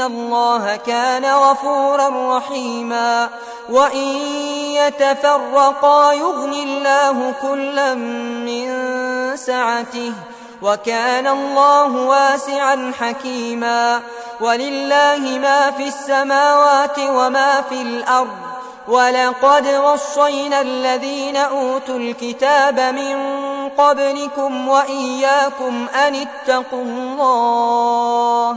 الله كان غفورا رحيما وإن يتفرقا يغني الله كلا من سعته وكان الله واسعا حكيما ولله ما في السماوات وما في الأرض ولقد وصينا الذين أوتوا الكتاب من قبلكم وإياكم أن اتقوا الله